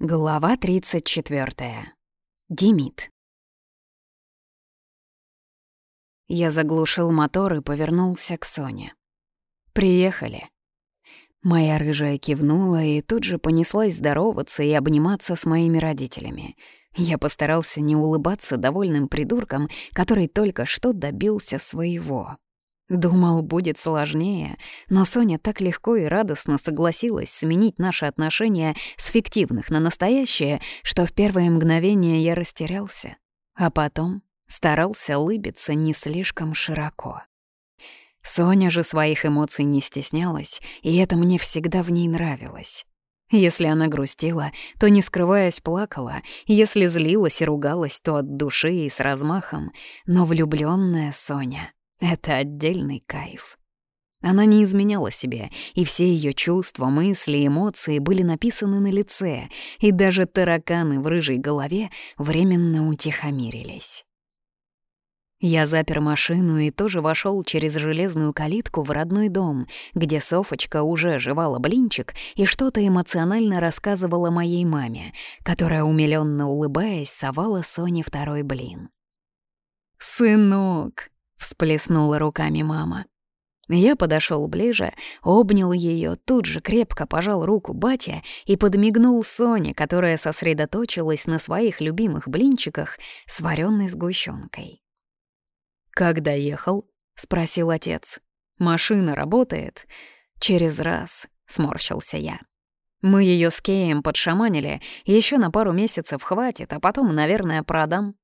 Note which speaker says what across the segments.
Speaker 1: Глава 34. Димит. Я заглушил мотор и повернулся к Соне. «Приехали». Моя рыжая кивнула и тут же понеслась здороваться и обниматься с моими родителями. Я постарался не улыбаться довольным придурком, который только что добился своего. Думал, будет сложнее, но Соня так легко и радостно согласилась сменить наши отношения с фиктивных на настоящие, что в первое мгновение я растерялся, а потом старался улыбиться не слишком широко. Соня же своих эмоций не стеснялась, и это мне всегда в ней нравилось. Если она грустила, то, не скрываясь, плакала, если злилась и ругалась, то от души и с размахом, но влюбленная Соня это отдельный кайф. Она не изменяла себе, и все ее чувства, мысли, эмоции были написаны на лице, и даже тараканы в рыжей голове временно утихомирились. Я запер машину и тоже вошел через железную калитку в родной дом, где Софочка уже жевала блинчик и что-то эмоционально рассказывала моей маме, которая, умиленно улыбаясь, совала Соне второй блин. «Сынок!» всплеснула руками мама. Я подошел ближе, обнял ее, тут же крепко пожал руку батя и подмигнул Соне, которая сосредоточилась на своих любимых блинчиках с вареной сгущенкой. «Как доехал?» — спросил отец. «Машина работает?» «Через раз», — сморщился я. «Мы ее с Кеем подшаманили, еще на пару месяцев хватит, а потом, наверное, продам.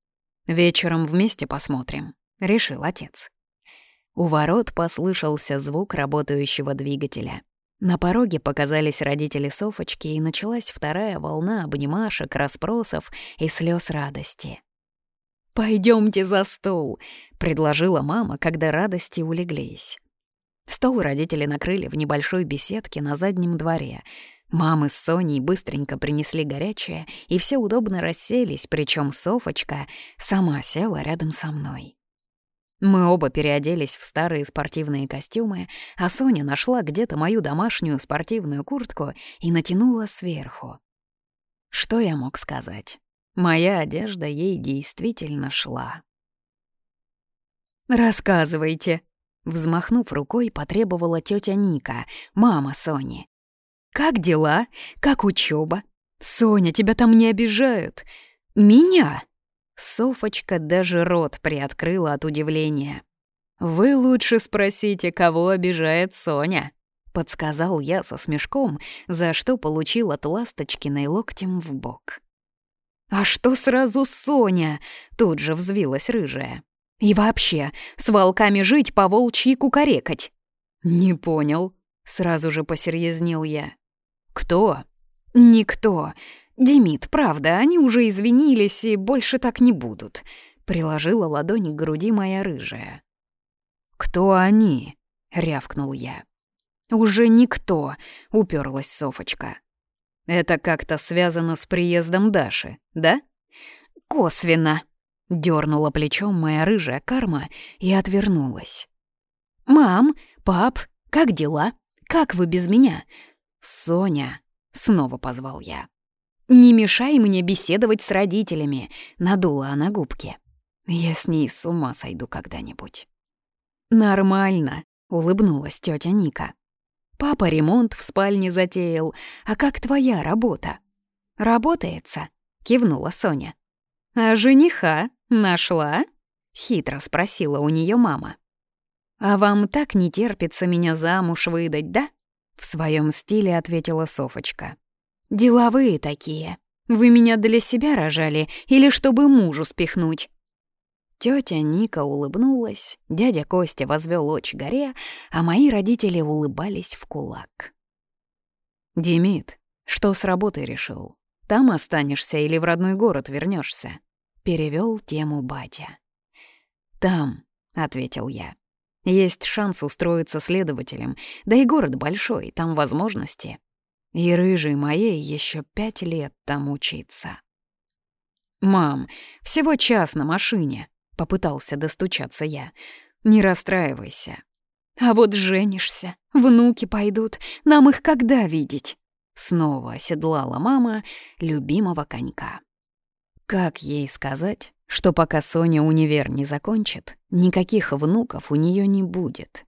Speaker 1: Вечером вместе посмотрим». — решил отец. У ворот послышался звук работающего двигателя. На пороге показались родители Софочки, и началась вторая волна обнимашек, расспросов и слез радости. «Пойдемте за стол», — предложила мама, когда радости улеглись. Стол родители накрыли в небольшой беседке на заднем дворе. Мамы с Соней быстренько принесли горячее, и все удобно расселись, причем Софочка сама села рядом со мной. Мы оба переоделись в старые спортивные костюмы, а Соня нашла где-то мою домашнюю спортивную куртку и натянула сверху. Что я мог сказать? Моя одежда ей действительно шла. «Рассказывайте», — взмахнув рукой, потребовала тетя Ника, мама Сони. «Как дела? Как учеба? Соня, тебя там не обижают? Меня?» Софочка даже рот приоткрыла от удивления. «Вы лучше спросите, кого обижает Соня», — подсказал я со смешком, за что получил от Ласточкиной локтем в бок. «А что сразу Соня?» — тут же взвилась рыжая. «И вообще, с волками жить, по волчьи кукарекать!» «Не понял», — сразу же посерьезнел я. «Кто?» «Никто. «Демид, правда, они уже извинились и больше так не будут», — приложила ладонь к груди моя рыжая. «Кто они?» — рявкнул я. «Уже никто», — уперлась Софочка. «Это как-то связано с приездом Даши, да?» «Косвенно», — дернула плечом моя рыжая карма и отвернулась. «Мам, пап, как дела? Как вы без меня?» «Соня», — снова позвал я. Не мешай мне беседовать с родителями», — надула она губки. «Я с ней с ума сойду когда-нибудь». «Нормально», — улыбнулась тётя Ника. «Папа ремонт в спальне затеял. А как твоя работа?» «Работается», — кивнула Соня. «А жениха нашла?» — хитро спросила у неё мама. «А вам так не терпится меня замуж выдать, да?» — в своём стиле ответила Софочка. Деловые такие. Вы меня для себя рожали или чтобы мужу спихнуть?» Тётя Ника улыбнулась, дядя Костя возвёл очь горе, а мои родители улыбались в кулак. «Демид, что с работой решил? Там останешься или в родной город вернёшься?» — перевёл тему батя. «Там», — ответил я. «Есть шанс устроиться следователем, да и город большой, там возможности» и рыжей моей еще пять лет там учиться. «Мам, всего час на машине», — попытался достучаться я. «Не расстраивайся». «А вот женишься, внуки пойдут, нам их когда видеть?» Снова оседлала мама любимого конька. Как ей сказать, что пока Соня универ не закончит, никаких внуков у нее не будет?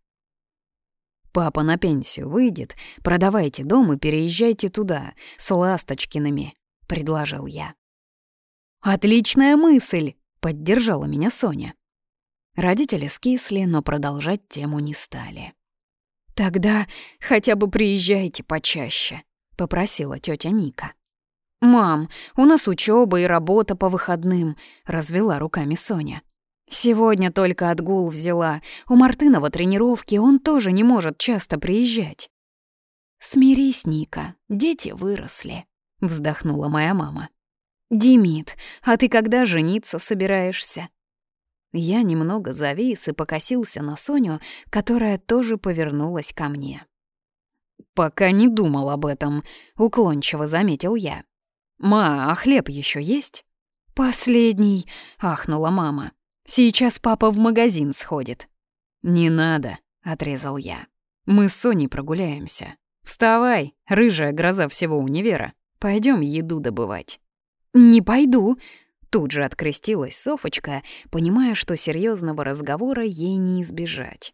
Speaker 1: Папа на пенсию выйдет, продавайте дом и переезжайте туда, с ласточкиными», — предложил я. «Отличная мысль!» — поддержала меня Соня. Родители скисли, но продолжать тему не стали. «Тогда хотя бы приезжайте почаще», — попросила тетя Ника. «Мам, у нас учеба и работа по выходным», — развела руками Соня. Сегодня только отгул взяла. У Мартынова тренировки, он тоже не может часто приезжать. «Смирись, Ника, дети выросли», — вздохнула моя мама. «Димит, а ты когда жениться собираешься?» Я немного завис и покосился на Соню, которая тоже повернулась ко мне. «Пока не думал об этом», — уклончиво заметил я. «Ма, а хлеб еще есть?» «Последний», — ахнула мама. Сейчас папа в магазин сходит». «Не надо», — отрезал я. «Мы с Соней прогуляемся. Вставай, рыжая гроза всего универа. Пойдем еду добывать». «Не пойду», — тут же открестилась Софочка, понимая, что серьезного разговора ей не избежать.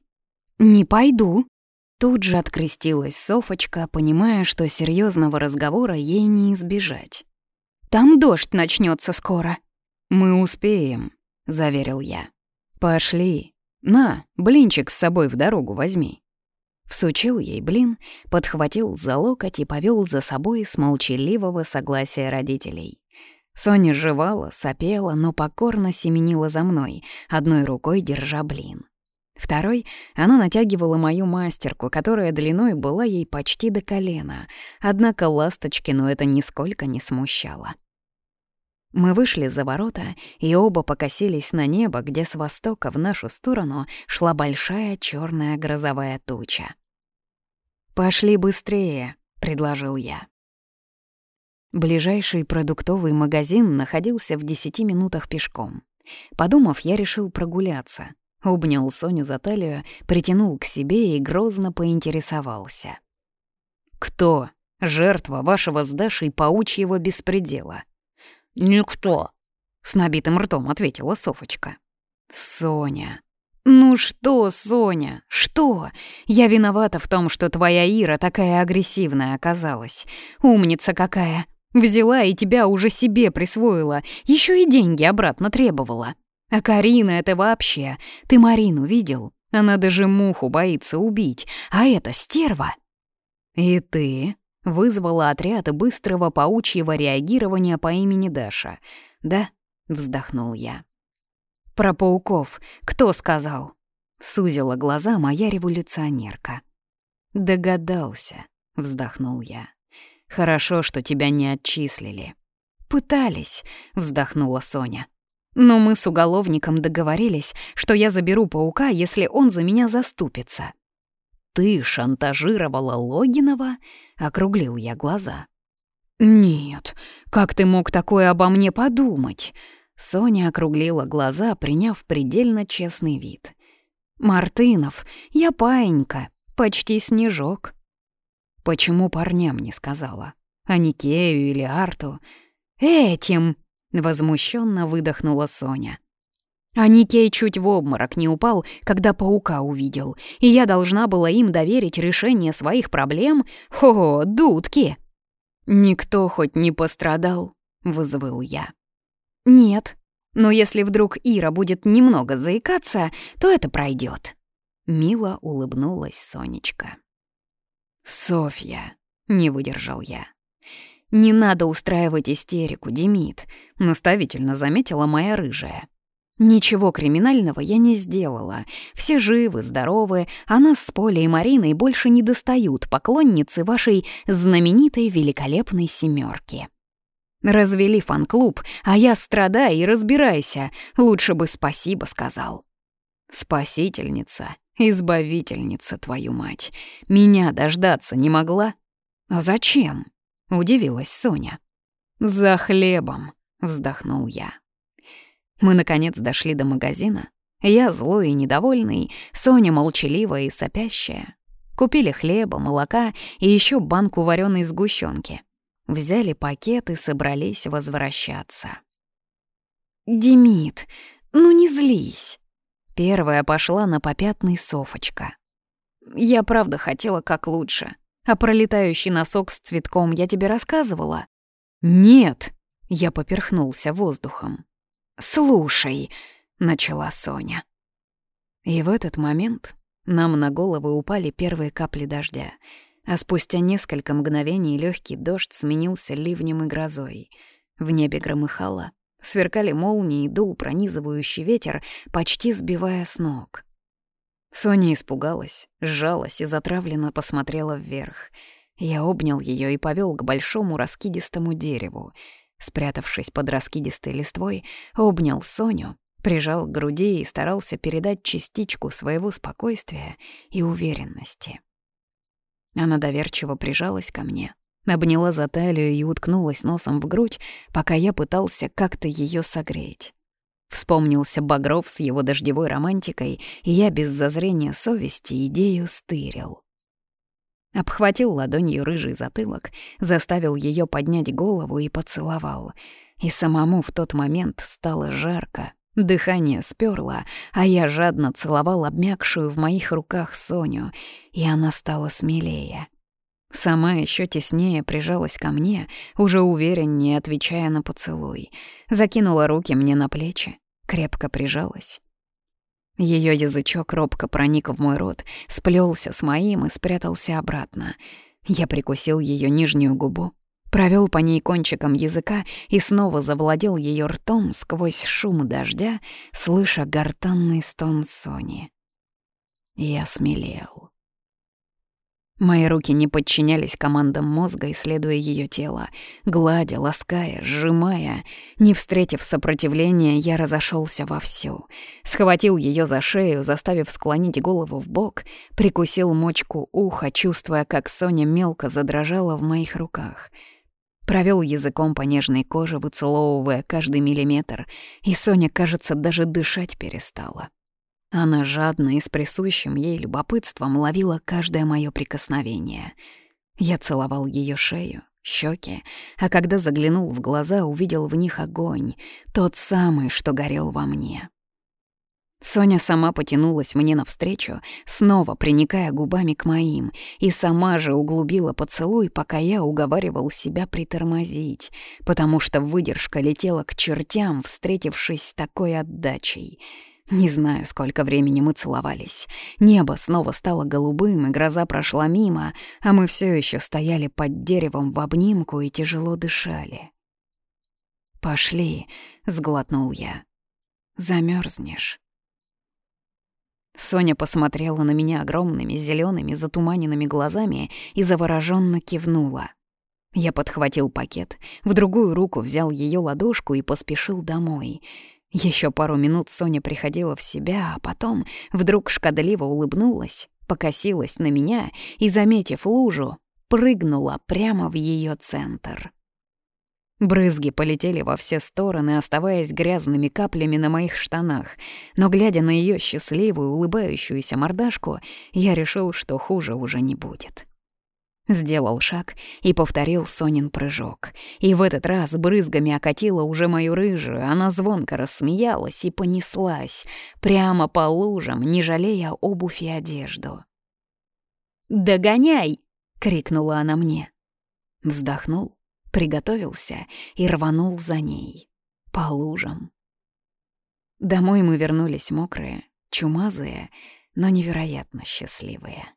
Speaker 1: «Не пойду», — тут же открестилась Софочка, понимая, что серьезного разговора ей не избежать. «Там дождь начнется скоро». «Мы успеем», — заверил я. «Пошли. На, блинчик с собой в дорогу возьми». Всучил ей блин, подхватил за локоть и повел за собой с молчаливого согласия родителей. Соня жевала, сопела, но покорно семенила за мной, одной рукой держа блин. Второй она натягивала мою мастерку, которая длиной была ей почти до колена, однако ласточкину это нисколько не смущало. Мы вышли за ворота и оба покосились на небо, где с востока в нашу сторону шла большая черная грозовая туча. «Пошли быстрее», — предложил я. Ближайший продуктовый магазин находился в 10 минутах пешком. Подумав, я решил прогуляться. Обнял Соню за талию, притянул к себе и грозно поинтересовался. «Кто жертва вашего с Дашей паучьего беспредела?» «Никто», — с набитым ртом ответила Софочка. «Соня». «Ну что, Соня, что? Я виновата в том, что твоя Ира такая агрессивная оказалась. Умница какая. Взяла и тебя уже себе присвоила, еще и деньги обратно требовала. А Карина это вообще... Ты Марину видел? Она даже муху боится убить, а это стерва». «И ты?» Вызвала отряд быстрого паучьего реагирования по имени Даша. «Да», — вздохнул я. «Про пауков кто сказал?» — сузила глаза моя революционерка. «Догадался», — вздохнул я. «Хорошо, что тебя не отчислили». «Пытались», — вздохнула Соня. «Но мы с уголовником договорились, что я заберу паука, если он за меня заступится» ты шантажировала Логинова?» — округлил я глаза. «Нет, как ты мог такое обо мне подумать?» Соня округлила глаза, приняв предельно честный вид. «Мартынов, я паинька, почти снежок». «Почему парням не сказала? А Никею или Арту?» «Этим!» — возмущенно выдохнула Соня. А Никей чуть в обморок не упал, когда паука увидел, и я должна была им доверить решение своих проблем? Хо, дудки!» «Никто хоть не пострадал?» — вызвал я. «Нет, но если вдруг Ира будет немного заикаться, то это пройдет. Мило улыбнулась Сонечка. «Софья!» — не выдержал я. «Не надо устраивать истерику, Демид», — наставительно заметила моя рыжая. Ничего криминального я не сделала. Все живы, здоровы, а нас с Полей и Мариной больше не достают поклонницы вашей знаменитой великолепной семерки. Развели фан-клуб, а я страдай и разбирайся. Лучше бы спасибо сказал. Спасительница, избавительница, твою мать. Меня дождаться не могла? А зачем? Удивилась Соня. За хлебом, вздохнул я. Мы, наконец, дошли до магазина. Я злой и недовольный, Соня молчаливая и сопящая. Купили хлеба, молока и еще банку вареной сгущенки. Взяли пакет и собрались возвращаться. «Демид, ну не злись!» Первая пошла на попятный Софочка. «Я правда хотела как лучше. А про летающий носок с цветком я тебе рассказывала?» «Нет!» — я поперхнулся воздухом. «Слушай», — начала Соня. И в этот момент нам на головы упали первые капли дождя, а спустя несколько мгновений легкий дождь сменился ливнем и грозой. В небе громыхало, сверкали молнии, и дул пронизывающий ветер, почти сбивая с ног. Соня испугалась, сжалась и затравленно посмотрела вверх. Я обнял ее и повел к большому раскидистому дереву — Спрятавшись под раскидистой листвой, обнял Соню, прижал к груди и старался передать частичку своего спокойствия и уверенности. Она доверчиво прижалась ко мне, обняла за талию и уткнулась носом в грудь, пока я пытался как-то ее согреть. Вспомнился Багров с его дождевой романтикой, и я без зазрения совести идею стырил. Обхватил ладонью рыжий затылок, заставил ее поднять голову и поцеловал. И самому в тот момент стало жарко. Дыхание сперло, а я жадно целовал обмякшую в моих руках Соню, и она стала смелее. Сама еще теснее прижалась ко мне, уже увереннее отвечая на поцелуй. Закинула руки мне на плечи, крепко прижалась. Ее язычок робко проник в мой рот, сплелся с моим и спрятался обратно. Я прикусил ее нижнюю губу, провел по ней кончиком языка и снова завладел ее ртом сквозь шум дождя, слыша гортанный стон Сони. Я смелел. Мои руки не подчинялись командам мозга, исследуя ее тело, гладя, лаская, сжимая. Не встретив сопротивления, я разошелся вовсю. Схватил ее за шею, заставив склонить голову в бок, прикусил мочку уха, чувствуя, как Соня мелко задрожала в моих руках. Провел языком по нежной коже, выцеловывая каждый миллиметр, и Соня, кажется, даже дышать перестала. Она жадно и с присущим ей любопытством ловила каждое мое прикосновение. Я целовал ее шею, щеки, а когда заглянул в глаза, увидел в них огонь, тот самый, что горел во мне. Соня сама потянулась мне навстречу, снова приникая губами к моим, и сама же углубила поцелуй, пока я уговаривал себя притормозить, потому что выдержка летела к чертям, встретившись с такой отдачей — не знаю, сколько времени мы целовались. Небо снова стало голубым, и гроза прошла мимо, а мы все еще стояли под деревом в обнимку и тяжело дышали. «Пошли», — сглотнул я. Замерзнешь. Соня посмотрела на меня огромными зелеными затуманенными глазами и завороженно кивнула. Я подхватил пакет, в другую руку взял ее ладошку и поспешил домой — еще пару минут Соня приходила в себя, а потом вдруг шкодливо улыбнулась, покосилась на меня и, заметив лужу, прыгнула прямо в ее центр. Брызги полетели во все стороны, оставаясь грязными каплями на моих штанах, но, глядя на ее счастливую, улыбающуюся мордашку, я решил, что хуже уже не будет. Сделал шаг и повторил Сонин прыжок. И в этот раз брызгами окатила уже мою рыжую, она звонко рассмеялась и понеслась, прямо по лужам, не жалея обувь и одежду. «Догоняй!» — крикнула она мне. Вздохнул, приготовился и рванул за ней. По лужам. Домой мы вернулись мокрые, чумазые, но невероятно счастливые.